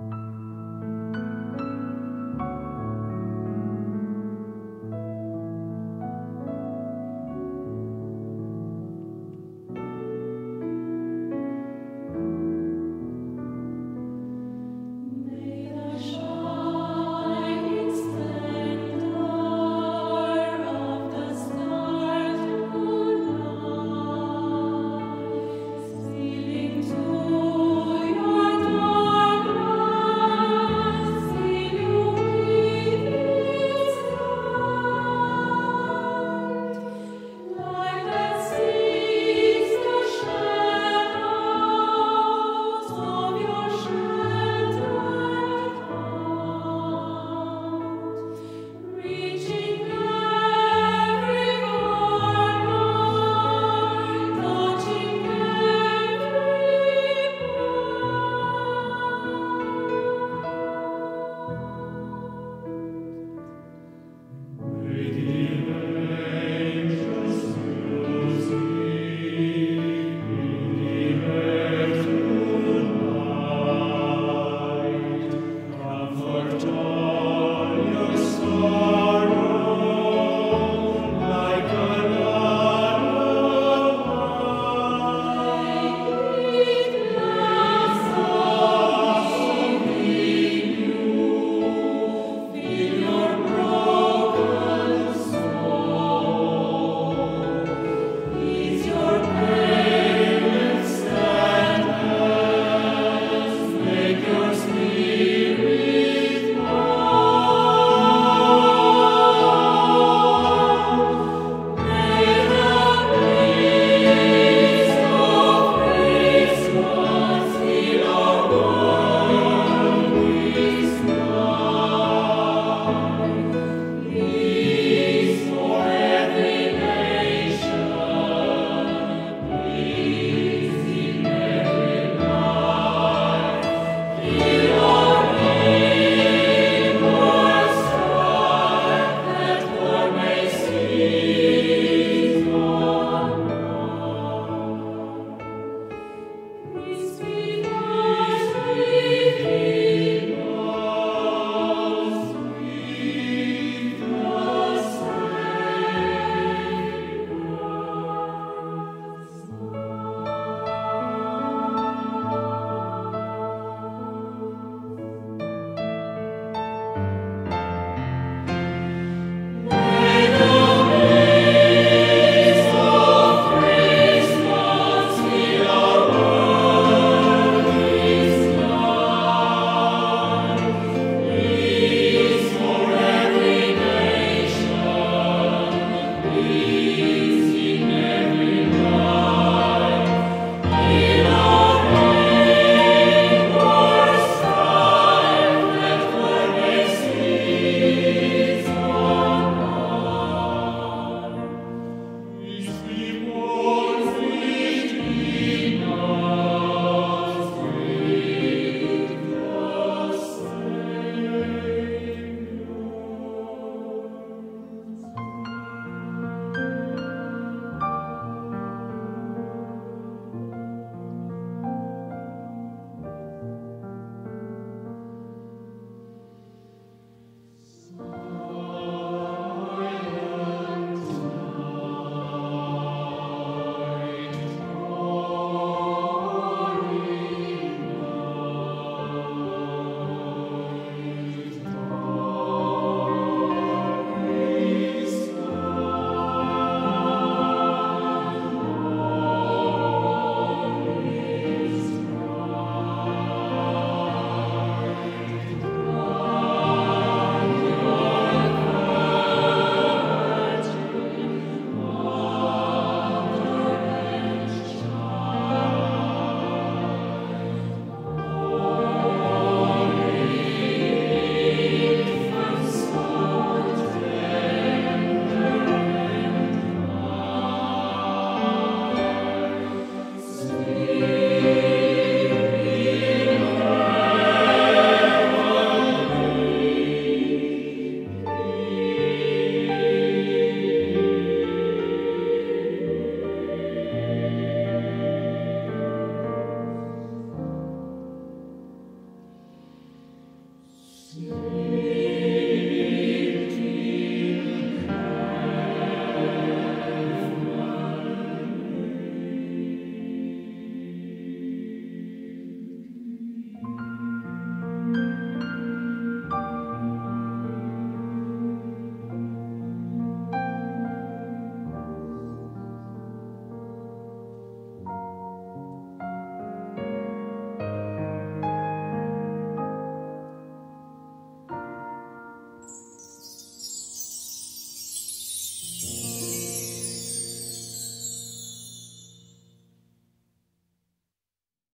He Amen.